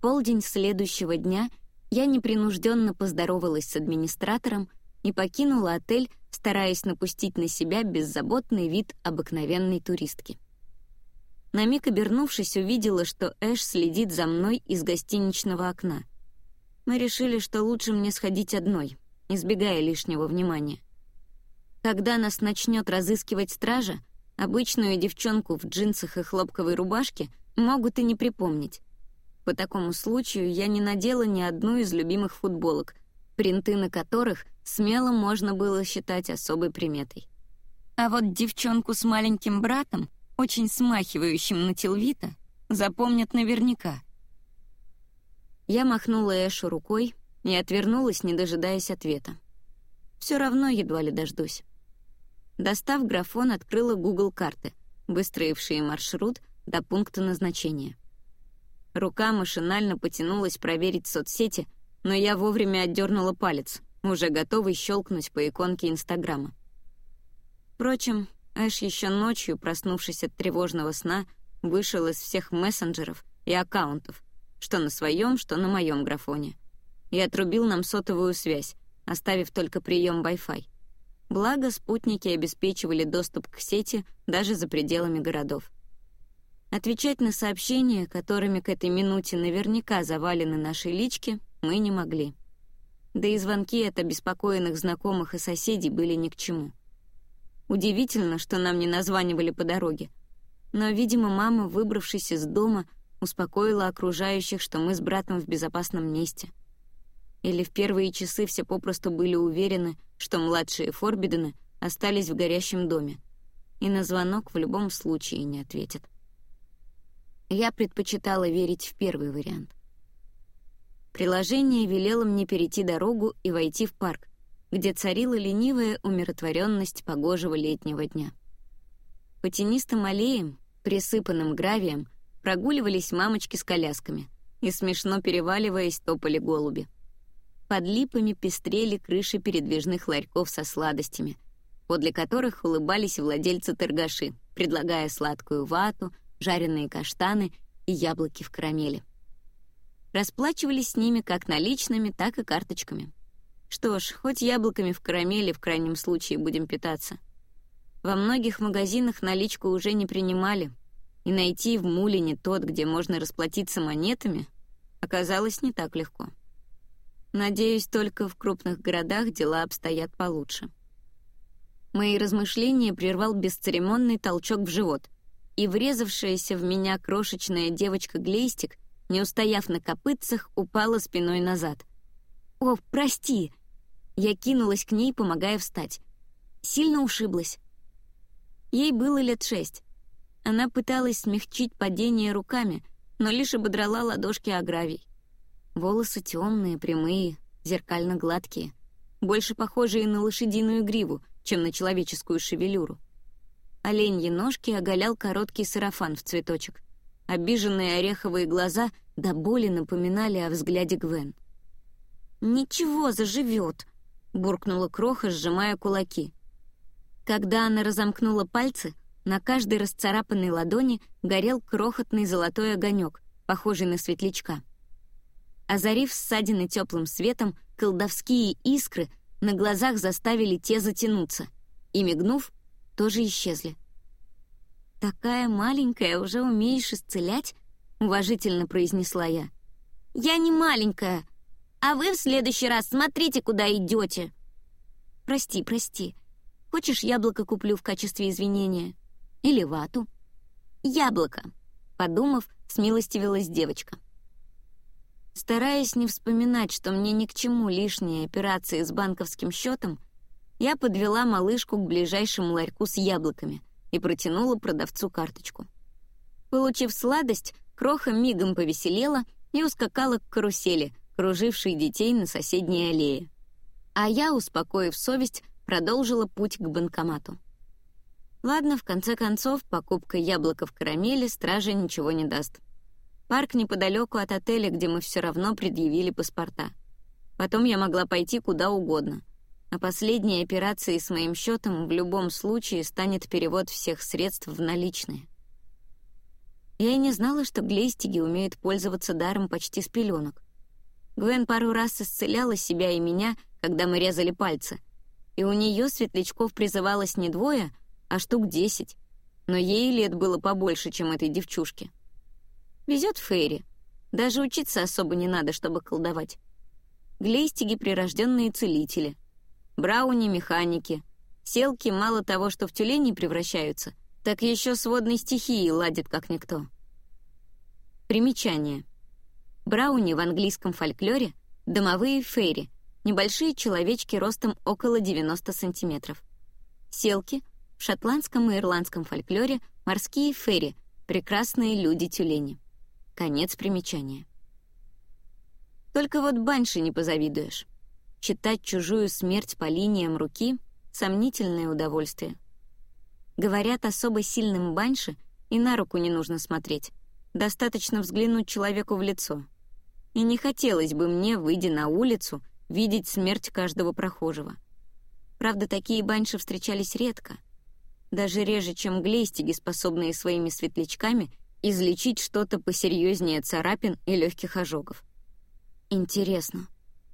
полдень следующего дня я непринужденно поздоровалась с администратором и покинула отель, стараясь напустить на себя беззаботный вид обыкновенной туристки. На миг обернувшись, увидела, что Эш следит за мной из гостиничного окна. Мы решили, что лучше мне сходить одной, избегая лишнего внимания. Когда нас начнет разыскивать стража, обычную девчонку в джинсах и хлопковой рубашке могут и не припомнить. По такому случаю я не надела ни одну из любимых футболок, принты на которых смело можно было считать особой приметой. А вот девчонку с маленьким братом очень смахивающим на Тилвита, запомнят наверняка. Я махнула Эшу рукой и отвернулась, не дожидаясь ответа. Все равно едва ли дождусь. Достав графон, открыла Google карты, выстроившие маршрут до пункта назначения. Рука машинально потянулась проверить соцсети, но я вовремя отдернула палец, уже готовый щелкнуть по иконке Инстаграма. Впрочем, Эш еще ночью, проснувшись от тревожного сна, вышел из всех мессенджеров и аккаунтов, что на своем, что на моем графоне, и отрубил нам сотовую связь, оставив только прием Wi-Fi. Благо, спутники обеспечивали доступ к сети даже за пределами городов. Отвечать на сообщения, которыми к этой минуте наверняка завалены наши лички, мы не могли. Да и звонки от обеспокоенных знакомых и соседей были ни к чему. Удивительно, что нам не названивали по дороге. Но, видимо, мама, выбравшись из дома, успокоила окружающих, что мы с братом в безопасном месте. Или в первые часы все попросту были уверены, что младшие Форбидены остались в горящем доме, и на звонок в любом случае не ответят. Я предпочитала верить в первый вариант. Приложение велело мне перейти дорогу и войти в парк, где царила ленивая умиротворенность погожего летнего дня. По тенистым аллеям, присыпанным гравием, прогуливались мамочки с колясками и, смешно переваливаясь, топали голуби. Под липами пестрели крыши передвижных ларьков со сладостями, подле которых улыбались владельцы-торгаши, предлагая сладкую вату, жареные каштаны и яблоки в карамели. Расплачивались с ними как наличными, так и карточками — что ж, хоть яблоками в карамели в крайнем случае будем питаться. Во многих магазинах наличку уже не принимали, и найти в Мулине тот, где можно расплатиться монетами, оказалось не так легко. Надеюсь, только в крупных городах дела обстоят получше. Мои размышления прервал бесцеремонный толчок в живот, и врезавшаяся в меня крошечная девочка-глейстик, не устояв на копытцах, упала спиной назад. «О, прости!» Я кинулась к ней, помогая встать. Сильно ушиблась. Ей было лет шесть. Она пыталась смягчить падение руками, но лишь ободрала ладошки о гравий. Волосы темные, прямые, зеркально гладкие, больше похожие на лошадиную гриву, чем на человеческую шевелюру. Оленьи ножки оголял короткий сарафан в цветочек. Обиженные ореховые глаза до боли напоминали о взгляде Гвен. «Ничего, заживет», — буркнула Кроха, сжимая кулаки. Когда она разомкнула пальцы, на каждой расцарапанной ладони горел крохотный золотой огонек, похожий на светлячка. Озарив ссадины теплым светом, колдовские искры на глазах заставили те затянуться, и, мигнув, тоже исчезли. «Такая маленькая, уже умеешь исцелять?» — уважительно произнесла я. «Я не маленькая!» А вы в следующий раз смотрите, куда идете. Прости, прости. Хочешь, яблоко куплю в качестве извинения? Или вату? Яблоко. Подумав, смилостивилась девочка. Стараясь не вспоминать, что мне ни к чему лишние операции с банковским счетом, я подвела малышку к ближайшему ларьку с яблоками и протянула продавцу карточку. Получив сладость, Кроха мигом повеселела и ускакала к карусели, круживший детей на соседней аллее. А я, успокоив совесть, продолжила путь к банкомату. Ладно, в конце концов, покупка яблока в карамели страже ничего не даст. Парк неподалеку от отеля, где мы все равно предъявили паспорта. Потом я могла пойти куда угодно. А последней операцией с моим счетом в любом случае станет перевод всех средств в наличные. Я и не знала, что глейстиги умеют пользоваться даром почти с пеленок. Гвен пару раз исцеляла себя и меня, когда мы резали пальцы, и у нее светлячков призывалось не двое, а штук десять, но ей лет было побольше, чем этой девчушке. Везет Фейри. Даже учиться особо не надо, чтобы колдовать. Глейстиги — прирожденные целители. Брауни — механики. Селки мало того, что в тюленей превращаются, так еще с водной стихией ладят как никто. Примечание. Брауни в английском фольклоре — домовые фейри, небольшие человечки ростом около 90 сантиметров. Селки — в шотландском и ирландском фольклоре морские фейри, прекрасные люди-тюлени. Конец примечания. Только вот банши не позавидуешь. Читать чужую смерть по линиям руки — сомнительное удовольствие. Говорят, особо сильным банши и на руку не нужно смотреть. Достаточно взглянуть человеку в лицо — и не хотелось бы мне, выйдя на улицу, видеть смерть каждого прохожего. Правда, такие банши встречались редко. Даже реже, чем глейстиги, способные своими светлячками излечить что-то посерьезнее царапин и легких ожогов. Интересно,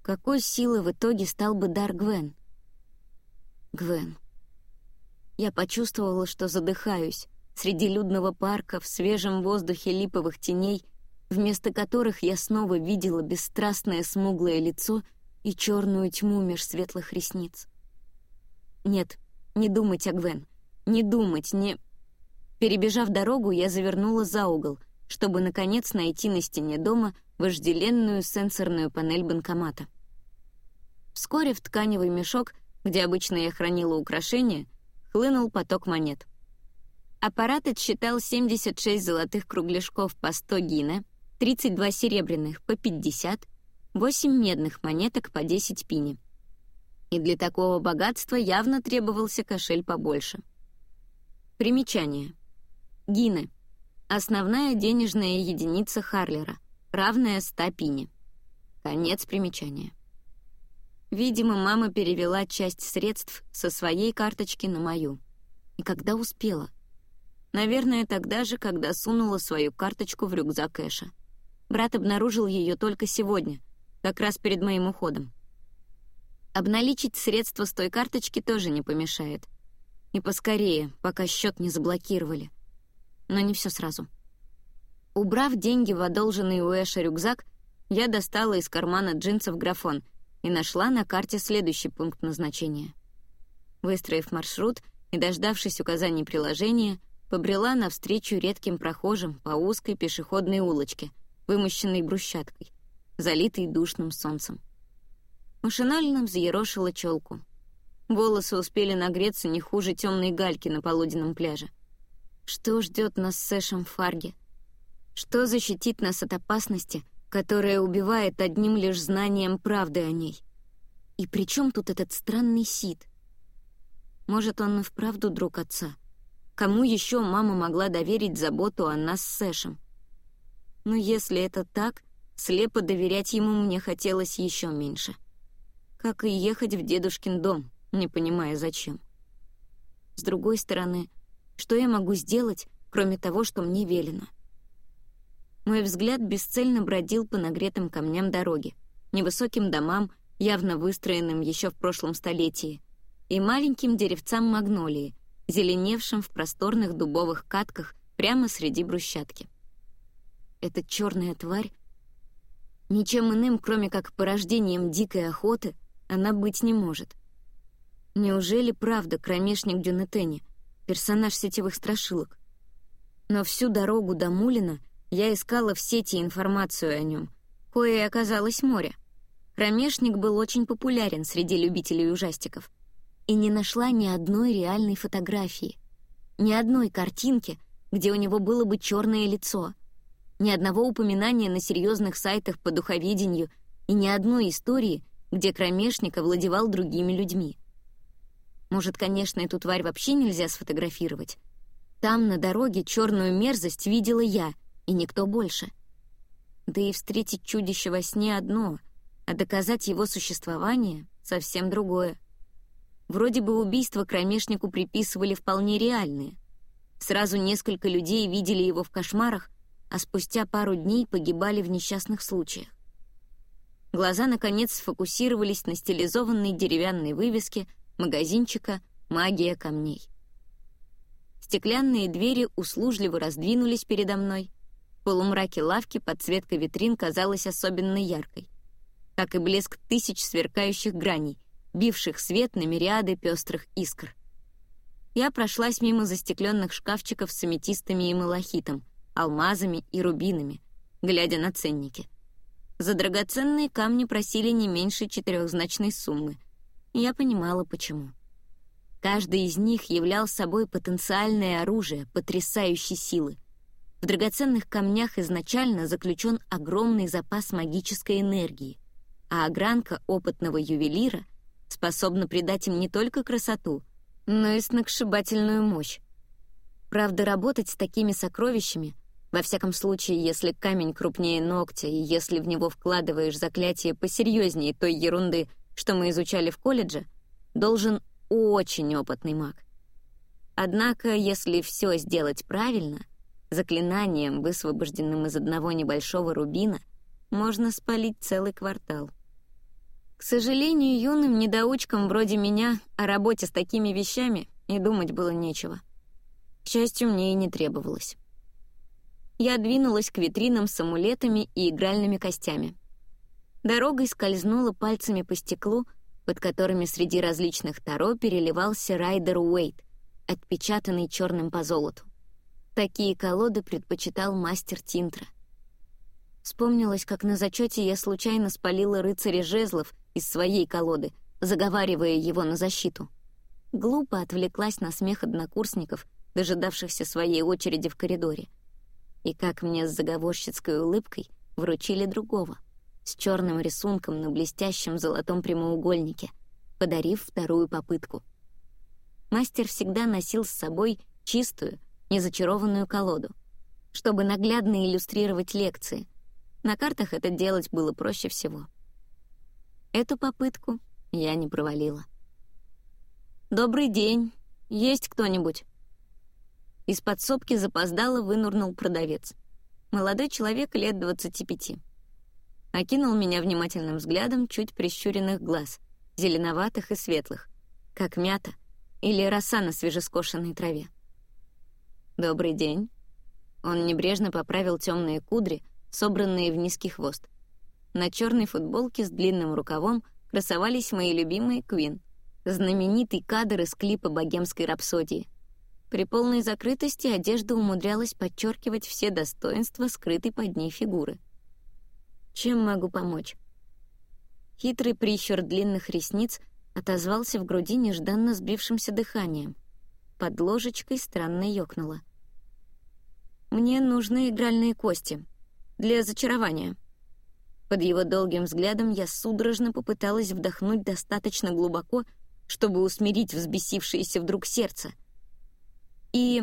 какой силы в итоге стал бы дар Гвен? Гвен. Я почувствовала, что задыхаюсь среди людного парка в свежем воздухе липовых теней вместо которых я снова видела бесстрастное смуглое лицо и черную тьму меж светлых ресниц. Нет, не думать о Гвен, не думать, не... Перебежав дорогу, я завернула за угол, чтобы, наконец, найти на стене дома вожделенную сенсорную панель банкомата. Вскоре в тканевый мешок, где обычно я хранила украшения, хлынул поток монет. Аппарат отсчитал 76 золотых кругляшков по 100 гина, 32 серебряных по 50, 8 медных монеток по 10 пини. И для такого богатства явно требовался кошель побольше. Примечание. Гины. Основная денежная единица Харлера, равная 100 пини. Конец примечания. Видимо, мама перевела часть средств со своей карточки на мою. И когда успела? Наверное, тогда же, когда сунула свою карточку в рюкзак Эша. Брат обнаружил ее только сегодня, как раз перед моим уходом. Обналичить средства с той карточки тоже не помешает. И поскорее, пока счет не заблокировали. Но не все сразу. Убрав деньги в одолженный у Эша рюкзак, я достала из кармана джинсов графон и нашла на карте следующий пункт назначения. Выстроив маршрут и дождавшись указаний приложения, побрела навстречу редким прохожим по узкой пешеходной улочке — вымощенный брусчаткой, залитый душным солнцем. Машинально взъерошила челку. Волосы успели нагреться не хуже темной гальки на полуденном пляже. Что ждет нас с Сэшем в Фарге? Что защитит нас от опасности, которая убивает одним лишь знанием правды о ней? И при чем тут этот странный Сид? Может, он и вправду друг отца? Кому еще мама могла доверить заботу о нас с Сэшем? Но если это так, слепо доверять ему мне хотелось еще меньше. Как и ехать в дедушкин дом, не понимая зачем. С другой стороны, что я могу сделать, кроме того, что мне велено? Мой взгляд бесцельно бродил по нагретым камням дороги, невысоким домам, явно выстроенным еще в прошлом столетии, и маленьким деревцам магнолии, зеленевшим в просторных дубовых катках прямо среди брусчатки эта черная тварь, ничем иным, кроме как порождением дикой охоты, она быть не может. Неужели правда кромешник Дюнетени, персонаж сетевых страшилок? Но всю дорогу до Мулина я искала в сети информацию о нем, кое и оказалось море. Кромешник был очень популярен среди любителей ужастиков. И не нашла ни одной реальной фотографии, ни одной картинки, где у него было бы черное лицо — ни одного упоминания на серьезных сайтах по духоведению и ни одной истории, где кромешник овладевал другими людьми. Может, конечно, эту тварь вообще нельзя сфотографировать. Там, на дороге, черную мерзость видела я, и никто больше. Да и встретить чудище во сне одно, а доказать его существование — совсем другое. Вроде бы убийства кромешнику приписывали вполне реальные. Сразу несколько людей видели его в кошмарах, а спустя пару дней погибали в несчастных случаях. Глаза, наконец, сфокусировались на стилизованной деревянной вывеске магазинчика «Магия камней». Стеклянные двери услужливо раздвинулись передо мной. Полумраке лавки подсветка витрин казалась особенно яркой, как и блеск тысяч сверкающих граней, бивших свет на мириады пестрых искр. Я прошлась мимо застекленных шкафчиков с аметистами и малахитом, алмазами и рубинами, глядя на ценники. За драгоценные камни просили не меньше четырехзначной суммы. Я понимала, почему. Каждый из них являл собой потенциальное оружие потрясающей силы. В драгоценных камнях изначально заключен огромный запас магической энергии, а огранка опытного ювелира способна придать им не только красоту, но и сногсшибательную мощь. Правда, работать с такими сокровищами, во всяком случае, если камень крупнее ногтя и если в него вкладываешь заклятие посерьезнее той ерунды, что мы изучали в колледже, должен очень опытный маг. Однако, если все сделать правильно, заклинанием, высвобожденным из одного небольшого рубина, можно спалить целый квартал. К сожалению, юным недоучкам вроде меня о работе с такими вещами и думать было нечего. К счастью, мне и не требовалось. Я двинулась к витринам с амулетами и игральными костями. Дорогой скользнула пальцами по стеклу, под которыми среди различных таро переливался Райдер Уэйт, отпечатанный черным по золоту. Такие колоды предпочитал мастер Тинтра. Вспомнилось, как на зачете я случайно спалила рыцаря жезлов из своей колоды, заговаривая его на защиту. Глупо отвлеклась на смех однокурсников, дожидавшихся своей очереди в коридоре. И как мне с заговорщицкой улыбкой вручили другого с черным рисунком на блестящем золотом прямоугольнике, подарив вторую попытку. Мастер всегда носил с собой чистую, незачарованную колоду, чтобы наглядно иллюстрировать лекции. На картах это делать было проще всего. Эту попытку я не провалила. «Добрый день. Есть кто-нибудь?» Из подсобки запоздало вынурнул продавец. Молодой человек лет двадцати пяти окинул меня внимательным взглядом чуть прищуренных глаз, зеленоватых и светлых, как мята или роса на свежескошенной траве. «Добрый день». Он небрежно поправил темные кудри, собранные в низкий хвост. На черной футболке с длинным рукавом красовались мои любимые Квин, знаменитый кадр из клипа «Богемской рапсодии». При полной закрытости одежда умудрялась подчеркивать все достоинства скрытой под ней фигуры — чем могу помочь?» Хитрый прищур длинных ресниц отозвался в груди нежданно сбившимся дыханием. Под ложечкой странно ёкнуло. «Мне нужны игральные кости. Для зачарования». Под его долгим взглядом я судорожно попыталась вдохнуть достаточно глубоко, чтобы усмирить взбесившееся вдруг сердце. И...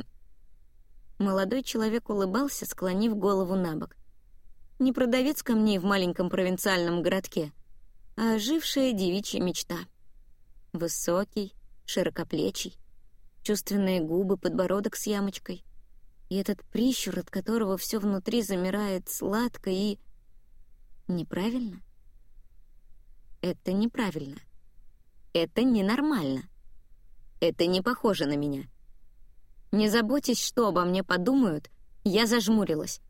Молодой человек улыбался, склонив голову на бок не продавец камней в маленьком провинциальном городке, а ожившая девичья мечта. Высокий, широкоплечий, чувственные губы, подбородок с ямочкой. И этот прищур, от которого все внутри замирает сладко и... Неправильно? Это неправильно. Это ненормально. Это не похоже на меня. Не заботясь, что обо мне подумают, я зажмурилась,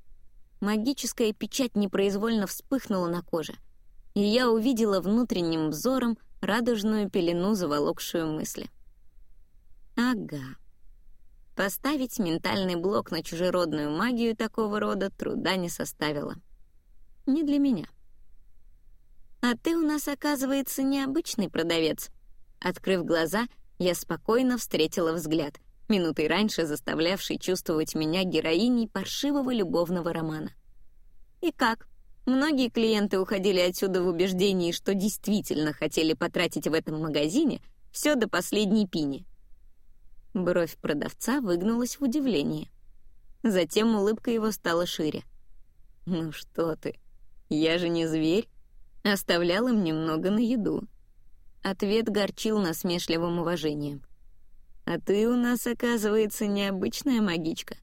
Магическая печать непроизвольно вспыхнула на коже, и я увидела внутренним взором радужную пелену, заволокшую мысли. Ага. Поставить ментальный блок на чужеродную магию такого рода труда не составило. Не для меня. «А ты у нас, оказывается, необычный продавец». Открыв глаза, я спокойно встретила взгляд — минутой раньше заставлявший чувствовать меня героиней паршивого любовного романа. И как? Многие клиенты уходили отсюда в убеждении, что действительно хотели потратить в этом магазине все до последней пини. Бровь продавца выгнулась в удивлении. Затем улыбка его стала шире. «Ну что ты, я же не зверь. Оставлял им немного на еду». Ответ горчил насмешливым уважением. А ты у нас, оказывается, необычная магичка.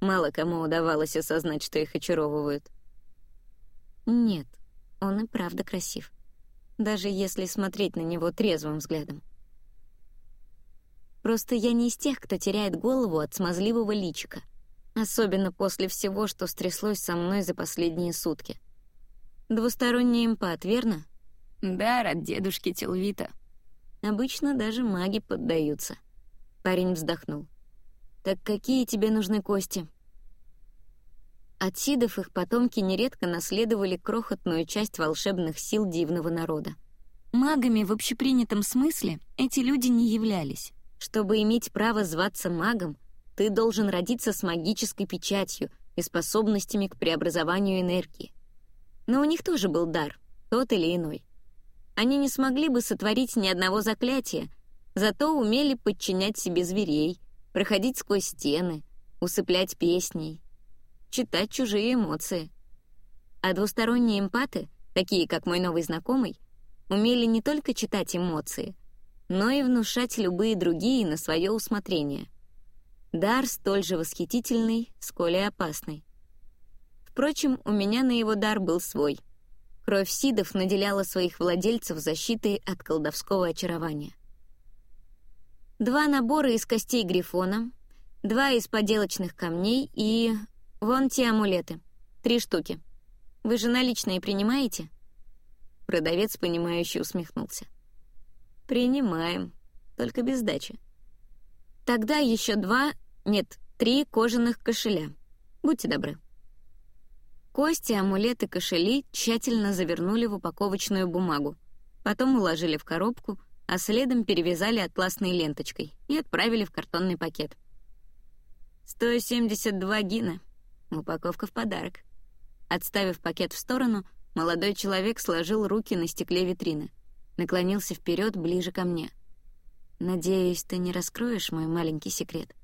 Мало кому удавалось осознать, что их очаровывают. Нет, он и правда красив. Даже если смотреть на него трезвым взглядом. Просто я не из тех, кто теряет голову от смазливого личика. Особенно после всего, что стряслось со мной за последние сутки. Двусторонний эмпат, верно? Да, от дедушки Телвита. Обычно даже маги поддаются. Парень вздохнул. «Так какие тебе нужны кости?» От сидов их потомки нередко наследовали крохотную часть волшебных сил дивного народа. Магами в общепринятом смысле эти люди не являлись. Чтобы иметь право зваться магом, ты должен родиться с магической печатью и способностями к преобразованию энергии. Но у них тоже был дар, тот или иной. Они не смогли бы сотворить ни одного заклятия, зато умели подчинять себе зверей, проходить сквозь стены, усыплять песней, читать чужие эмоции. А двусторонние эмпаты, такие как мой новый знакомый, умели не только читать эмоции, но и внушать любые другие на свое усмотрение. Дар столь же восхитительный, сколь и опасный. Впрочем, у меня на его дар был свой. Кровь сидов наделяла своих владельцев защитой от колдовского очарования. Два набора из костей грифона, два из поделочных камней и «Вон те амулеты. Три штуки. Вы же наличные принимаете?» Продавец, понимающе усмехнулся. «Принимаем. Только без сдачи. Тогда еще два, нет, три кожаных кошеля. Будьте добры». Кости, амулеты, кошели тщательно завернули в упаковочную бумагу, потом уложили в коробку, а следом перевязали атласной ленточкой и отправили в картонный пакет. «172 гина», Упаковка в подарок. Отставив пакет в сторону, молодой человек сложил руки на стекле витрины. Наклонился вперед ближе ко мне. «Надеюсь, ты не раскроешь мой маленький секрет.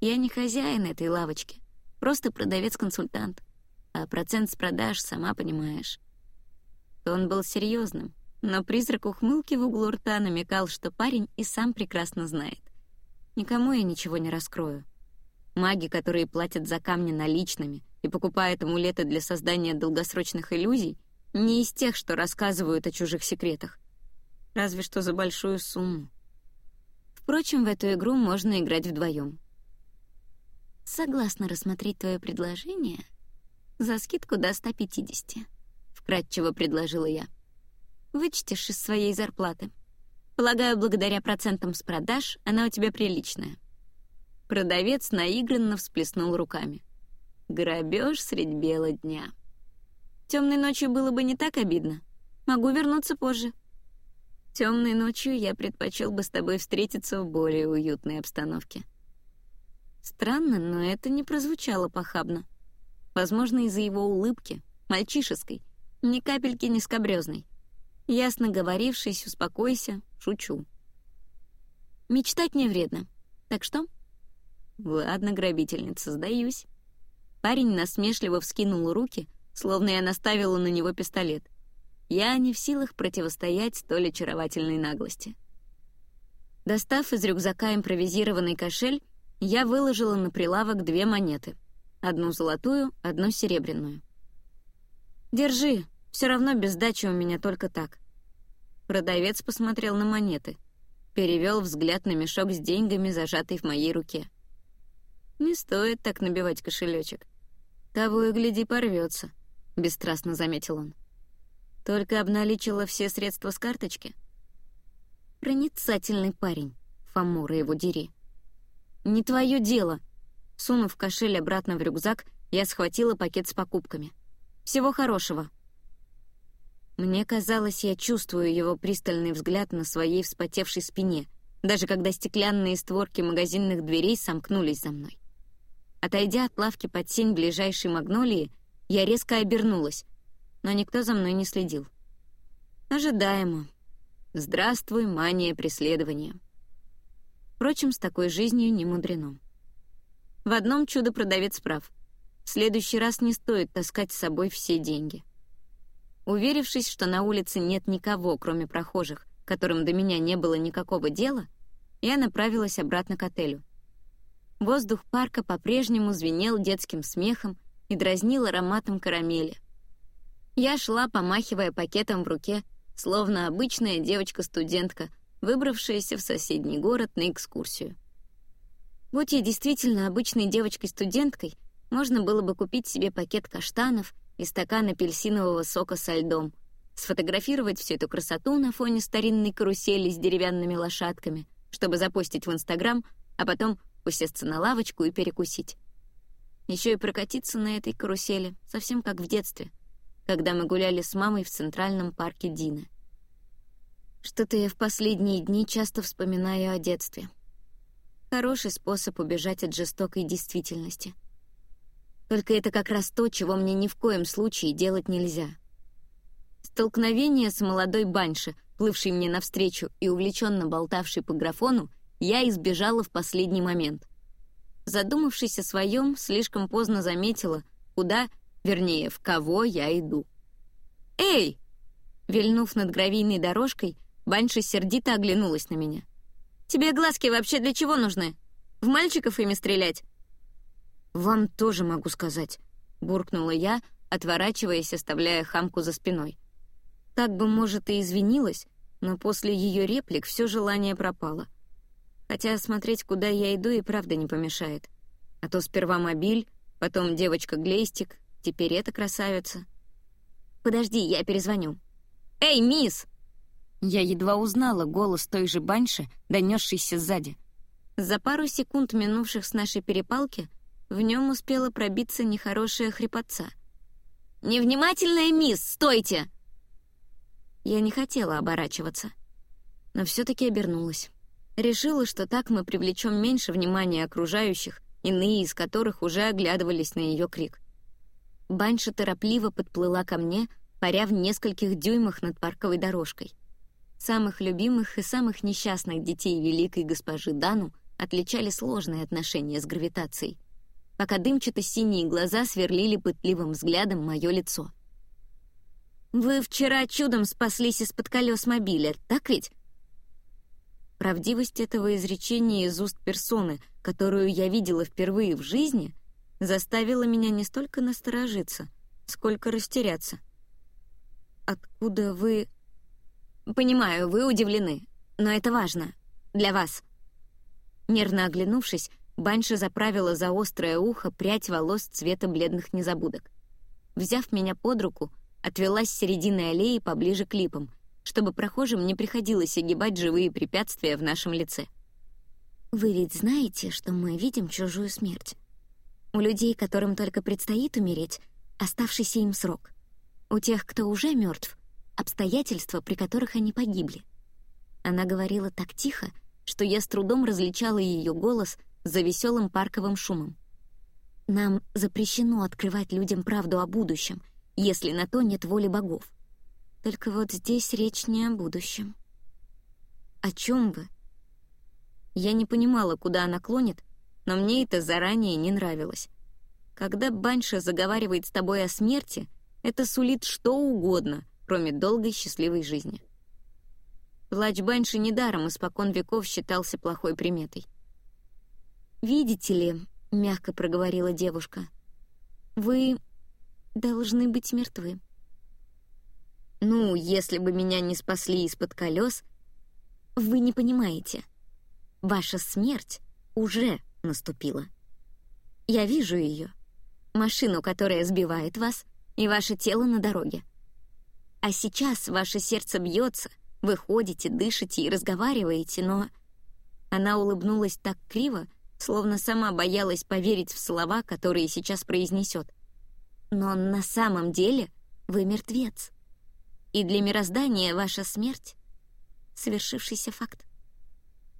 Я не хозяин этой лавочки, просто продавец-консультант, а процент с продаж, сама понимаешь». Он был серьезным, но призрак ухмылки в углу рта намекал, что парень и сам прекрасно знает. Никому я ничего не раскрою. Маги, которые платят за камни наличными и покупают амулеты для создания долгосрочных иллюзий, не из тех, что рассказывают о чужих секретах. Разве что за большую сумму. Впрочем, в эту игру можно играть вдвоем. Согласна рассмотреть твое предложение за скидку до 150, вкратчиво предложила я. Вычтешь из своей зарплаты. Полагаю, благодаря процентам с продаж она у тебя приличная. Продавец наигранно всплеснул руками. Грабеж средь бела дня. Темной ночью было бы не так обидно. Могу вернуться позже. Темной ночью я предпочел бы с тобой встретиться в более уютной обстановке. Странно, но это не прозвучало похабно. Возможно, из-за его улыбки, мальчишеской, ни капельки не скобрёзной. Ясно говорившись, успокойся, шучу. Мечтать не вредно. Так что «Ладно, грабительница, сдаюсь». Парень насмешливо вскинул руки, словно я наставила на него пистолет. Я не в силах противостоять столь очаровательной наглости. Достав из рюкзака импровизированный кошель, я выложила на прилавок две монеты. Одну золотую, одну серебряную. «Держи, все равно без сдачи у меня только так». Продавец посмотрел на монеты, перевел взгляд на мешок с деньгами, зажатый в моей руке. Не стоит так набивать кошелечек. Того и гляди порвется, бесстрастно заметил он. Только обналичила все средства с карточки. Проницательный парень, Фомора его дери. Не твое дело. Сунув кошель обратно в рюкзак, я схватила пакет с покупками. Всего хорошего. Мне казалось, я чувствую его пристальный взгляд на своей вспотевшей спине, даже когда стеклянные створки магазинных дверей сомкнулись за мной. Отойдя от лавки под сень ближайшей магнолии, я резко обернулась, но никто за мной не следил. Ожидаемо. Здравствуй, мания преследования. Впрочем, с такой жизнью не мудрено. В одном чудо-продавец прав. В следующий раз не стоит таскать с собой все деньги. Уверившись, что на улице нет никого, кроме прохожих, которым до меня не было никакого дела, я направилась обратно к отелю. Воздух парка по-прежнему звенел детским смехом и дразнил ароматом карамели. Я шла, помахивая пакетом в руке, словно обычная девочка-студентка, выбравшаяся в соседний город на экскурсию. Будь я действительно обычной девочкой-студенткой, можно было бы купить себе пакет каштанов и стакан апельсинового сока со льдом, сфотографировать всю эту красоту на фоне старинной карусели с деревянными лошадками, чтобы запостить в Инстаграм, а потом усесться на лавочку и перекусить. Еще и прокатиться на этой карусели, совсем как в детстве, когда мы гуляли с мамой в Центральном парке Дина. Что-то я в последние дни часто вспоминаю о детстве. Хороший способ убежать от жестокой действительности. Только это как раз то, чего мне ни в коем случае делать нельзя. Столкновение с молодой банши, плывшей мне навстречу и увлеченно болтавшей по графону, я избежала в последний момент. Задумавшись о своем, слишком поздно заметила, куда, вернее, в кого я иду. «Эй!» Вильнув над гравийной дорожкой, Банша сердито оглянулась на меня. «Тебе глазки вообще для чего нужны? В мальчиков ими стрелять?» «Вам тоже могу сказать», — буркнула я, отворачиваясь, оставляя хамку за спиной. Так бы, может, и извинилась, но после ее реплик все желание пропало. Хотя смотреть, куда я иду, и правда не помешает. А то сперва мобиль, потом девочка-глейстик, теперь эта красавица. «Подожди, я перезвоню». «Эй, мисс!» Я едва узнала голос той же Банши, донесшийся сзади. За пару секунд, минувших с нашей перепалки, в нем успела пробиться нехорошая хрипотца. «Невнимательная мисс, стойте!» Я не хотела оборачиваться, но все-таки обернулась. Решила, что так мы привлечем меньше внимания окружающих, иные из которых уже оглядывались на ее крик. Банша торопливо подплыла ко мне, паря в нескольких дюймах над парковой дорожкой. Самых любимых и самых несчастных детей великой госпожи Дану отличали сложные отношения с гравитацией, пока дымчато-синие глаза сверлили пытливым взглядом мое лицо. «Вы вчера чудом спаслись из-под колес мобиля, так ведь?» Правдивость этого изречения из уст персоны, которую я видела впервые в жизни, заставила меня не столько насторожиться, сколько растеряться. «Откуда вы...» «Понимаю, вы удивлены, но это важно. Для вас». Нервно оглянувшись, Банша заправила за острое ухо прядь волос цвета бледных незабудок. Взяв меня под руку, отвела с середины аллеи поближе к липам, чтобы прохожим не приходилось огибать живые препятствия в нашем лице. «Вы ведь знаете, что мы видим чужую смерть? У людей, которым только предстоит умереть, оставшийся им срок. У тех, кто уже мертв, обстоятельства, при которых они погибли. Она говорила так тихо, что я с трудом различала ее голос за веселым парковым шумом. Нам запрещено открывать людям правду о будущем, если на то нет воли богов. Только вот здесь речь не о будущем. О чем вы? Я не понимала, куда она клонит, но мне это заранее не нравилось. Когда Банша заговаривает с тобой о смерти, это сулит что угодно, кроме долгой счастливой жизни. Плач Банши недаром испокон веков считался плохой приметой. «Видите ли», — мягко проговорила девушка, — «вы должны быть мертвы». «Ну, если бы меня не спасли из-под колес...» «Вы не понимаете. Ваша смерть уже наступила. Я вижу ее. Машину, которая сбивает вас, и ваше тело на дороге. А сейчас ваше сердце бьется, вы ходите, дышите и разговариваете, но...» Она улыбнулась так криво, словно сама боялась поверить в слова, которые сейчас произнесет. «Но на самом деле вы мертвец. И для мироздания ваша смерть — совершившийся факт».